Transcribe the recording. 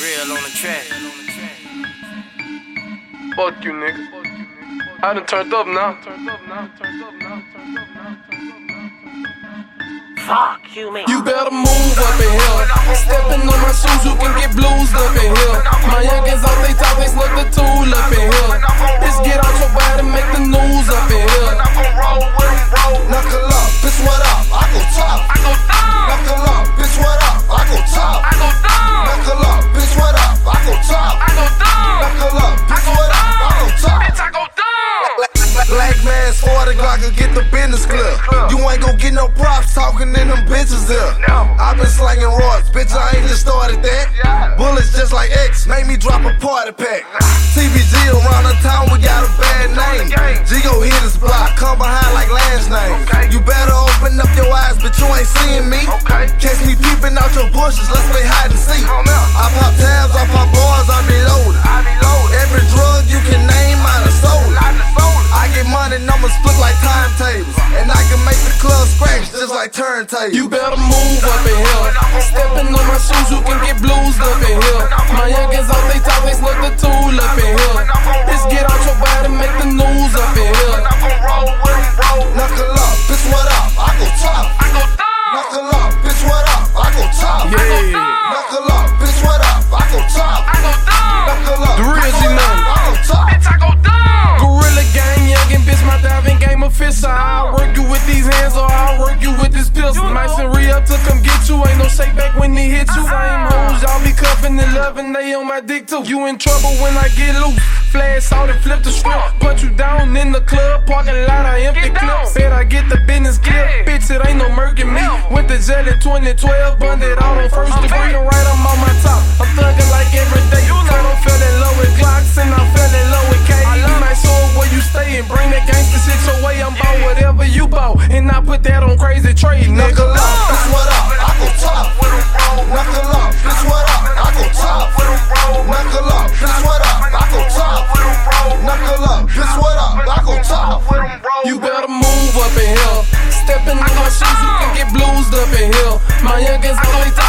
Real on the track. Fuck you, nigga. I done turned up now. Fuck you, man. You better move up in here. Stepping on my shoes, you can get man's 40 Glock and get the business clear. You ain't gon' get no props talking in them bitches there. i been slanging rods, bitch, I ain't just started that. Bullets just like X, make me drop a party pack. TBG around the town, we got a bad name. G gon' hit his block, come behind like last name. You better open up your eyes, but you ain't seeing me. Catch me peeping out your bushes, let's play hide and seek. Like. And I can make the club scratch just like turntables. You better move up in here. Stepping on my shoes, you can get blues up in here. My youngins out they top, they snuck the tool up in here. Bitch, get out your body, make the news up in here. Knuckle up, bitch, what up? I go top. Official. I'll work you with these hands or I'll work you with this pistol. Might send re up to come get you, ain't no shake back when he hit you. Same hoes, y'all be cuffing and loving, they on my dick too. You in trouble when I get loose. Flash out and flip the script. Put you down in the club, parking lot, I empty clips. Bet I get the business clear. Yeah. Bitch, it ain't no murking me. Went to jail in 2012, bunded out on first degree. Right, on my put that on crazy trade, nigga. Knuckle up, uh. that's what up. I go top. Knuckle up, that's what up. I go top. Knuckle up, that's what up. I go top. Knuckle up, that's what up. I go top. You better move up in here. Stepping in my shoes, you can get blues up in here. My youngins only.